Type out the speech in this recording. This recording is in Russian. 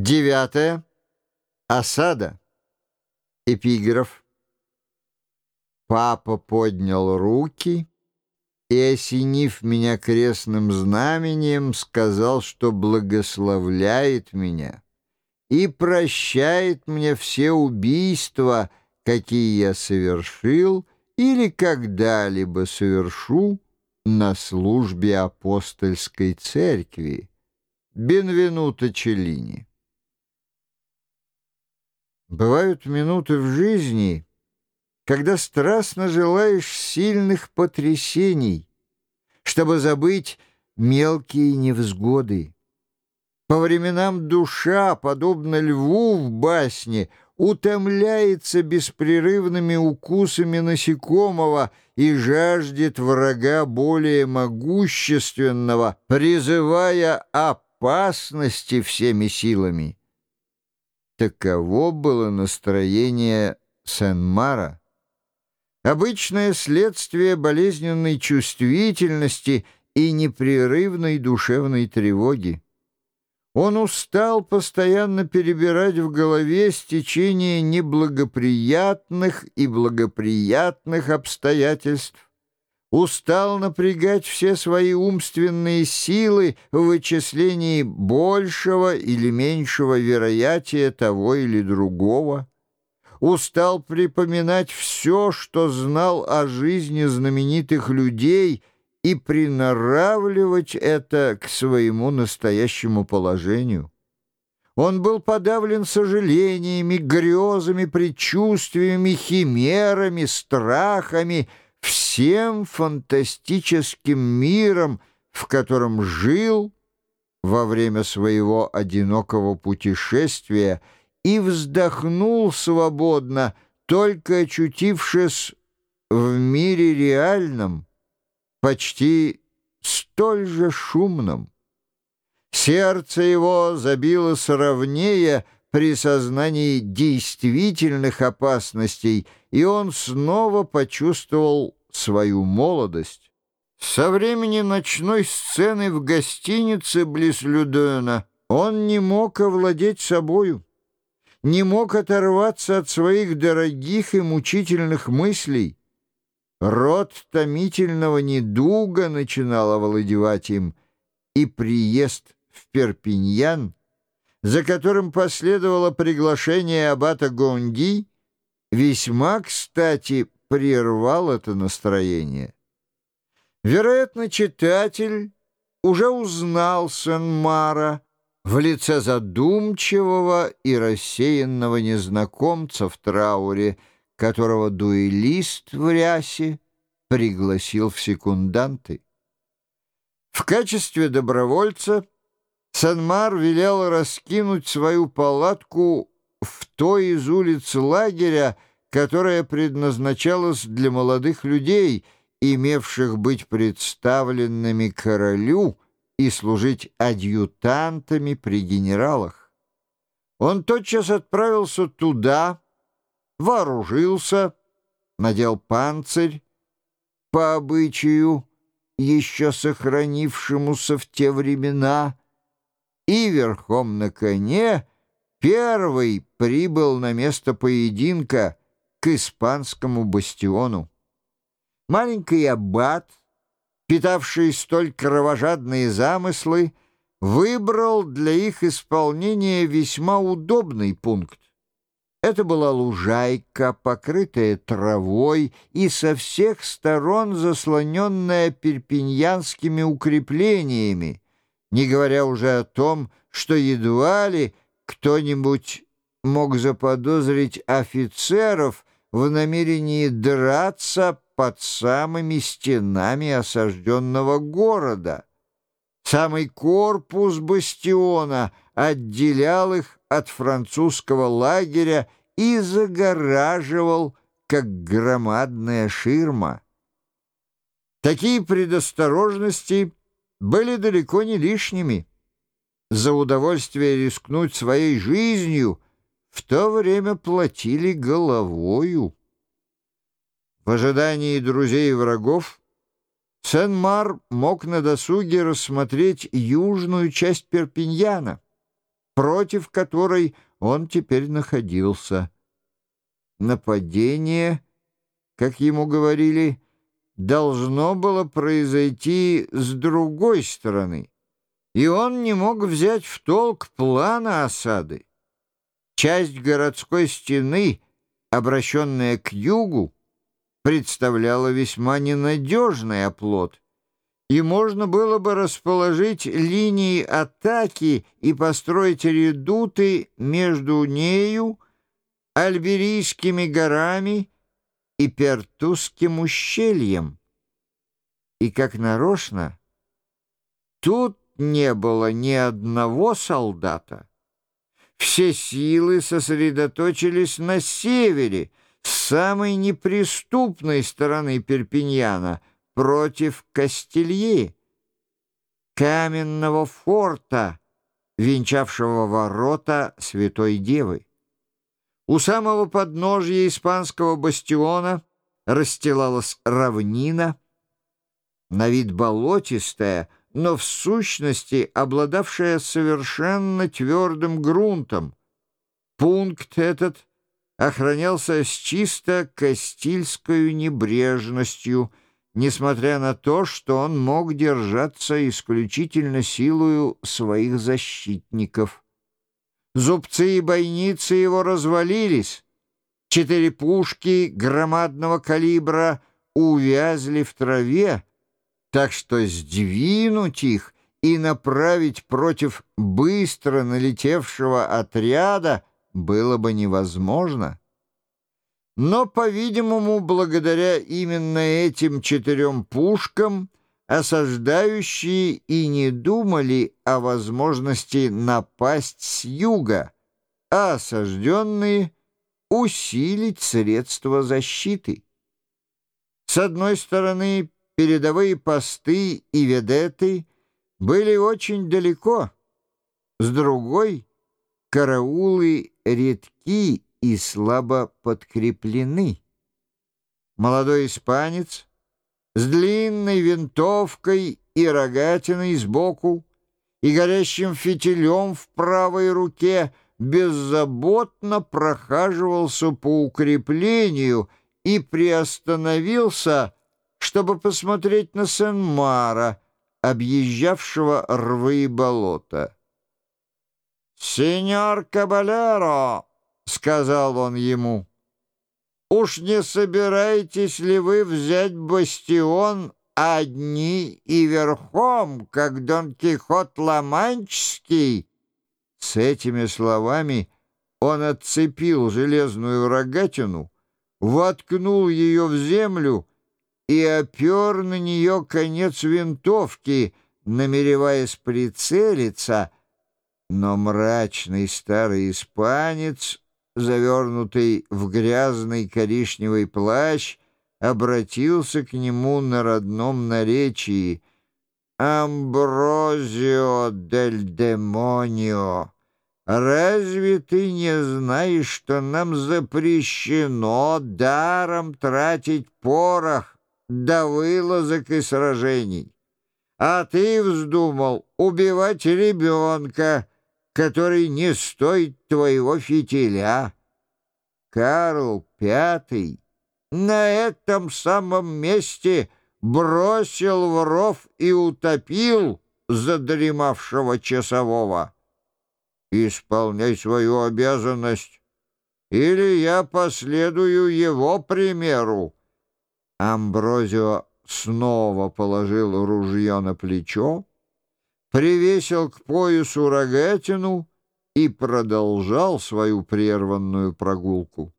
Девятое. Осада. Эпиграф. Папа поднял руки и, осенив меня крестным знамением, сказал, что благословляет меня и прощает мне все убийства, какие я совершил или когда-либо совершу на службе апостольской церкви. Бенвенуто Челлини. Бывают минуты в жизни, когда страстно желаешь сильных потрясений, чтобы забыть мелкие невзгоды. По временам душа, подобно льву в басне, утомляется беспрерывными укусами насекомого и жаждет врага более могущественного, призывая опасности всеми силами. Таково было настроение Сен-Мара. Обычное следствие болезненной чувствительности и непрерывной душевной тревоги. Он устал постоянно перебирать в голове стечение неблагоприятных и благоприятных обстоятельств устал напрягать все свои умственные силы в вычислении большего или меньшего вероятия того или другого, устал припоминать все, что знал о жизни знаменитых людей и приноравливать это к своему настоящему положению. Он был подавлен сожалениями, грезами, предчувствиями, химерами, страхами, всем фантастическим миром, в котором жил во время своего одинокого путешествия и вздохнул свободно, только очутившись в мире реальном, почти столь же шумном. Сердце его забилось ровнее при сознании действительных опасностей, и он снова почувствовал свою молодость. Со времени ночной сцены в гостинице близ Людена он не мог овладеть собою, не мог оторваться от своих дорогих и мучительных мыслей. Род томительного недуга начинал овладевать им, и приезд в Перпиньян, за которым последовало приглашение аббата Гонди, весьма кстати прервал это настроение. Вероятно, читатель уже узнал Сен-Мара в лице задумчивого и рассеянного незнакомца в трауре, которого дуэлист в рясе пригласил в секунданты. В качестве добровольца Санмар велел раскинуть свою палатку в той из улиц лагеря, которая предназначалась для молодых людей, имевших быть представленными королю и служить адъютантами при генералах. Он тотчас отправился туда, вооружился, надел панцирь, по обычаю, еще сохранившемуся в те времена, и верхом на коне первый прибыл на место поединка — к испанскому бастиону. Маленький аббат, питавший столь кровожадные замыслы, выбрал для их исполнения весьма удобный пункт. Это была лужайка, покрытая травой и со всех сторон заслоненная перпиньянскими укреплениями, не говоря уже о том, что едва ли кто-нибудь мог заподозрить офицеров в намерении драться под самыми стенами осажденного города. Самый корпус бастиона отделял их от французского лагеря и загораживал, как громадная ширма. Такие предосторожности были далеко не лишними. За удовольствие рискнуть своей жизнью — в то время платили головою. В ожидании друзей и врагов Сен-Мар мог на досуге рассмотреть южную часть Перпиньяна. против которой он теперь находился. Нападение, как ему говорили, должно было произойти с другой стороны, и он не мог взять в толк плана осады. Часть городской стены, обращенная к югу, представляла весьма ненадежный оплот, и можно было бы расположить линии атаки и построить редуты между нею, Альберийскими горами и Пертусским ущельем. И как нарочно, тут не было ни одного солдата. Все силы сосредоточились на севере, с самой неприступной стороны Перпиньяна, против Кастильи, каменного форта, венчавшего ворота Святой Девы. У самого подножья испанского бастиона расстилалась равнина, на вид болотистая, но в сущности обладавшая совершенно твердым грунтом. Пункт этот охранялся с чисто кастильской небрежностью, несмотря на то, что он мог держаться исключительно силою своих защитников. Зубцы и бойницы его развалились. Четыре пушки громадного калибра увязли в траве, так что сдвинуть их и направить против быстро налетевшего отряда было бы невозможно. Но, по-видимому, благодаря именно этим четырем пушкам осаждающие и не думали о возможности напасть с юга, а осажденные усилить средства защиты. С одной стороны, передовые посты и ведеты были очень далеко, с другой — караулы редки и слабо подкреплены. Молодой испанец — с длинной винтовкой и рогатиной сбоку и горящим фитилем в правой руке беззаботно прохаживался по укреплению и приостановился, чтобы посмотреть на Сен-Мара, объезжавшего рвы и болота. «Сеньор Кабалеро!» — сказал он ему. Уж не собираетесь ли вы взять бастион одни и верхом, как Дон Кихот Ламанческий?» С этими словами он отцепил железную рогатину, воткнул ее в землю и опер на нее конец винтовки, намереваясь прицелиться, но мрачный старый испанец завернутый в грязный коричневый плащ, обратился к нему на родном наречии «Амброзио дель демонио, разве ты не знаешь, что нам запрещено даром тратить порох до вылазок и сражений? А ты вздумал убивать ребенка» который не стоит твоего фитиля. Карл Пятый на этом самом месте бросил в ров и утопил задремавшего часового. Исполняй свою обязанность, или я последую его примеру. Амброзио снова положил ружье на плечо, привесил к поясу рогатину и продолжал свою прерванную прогулку.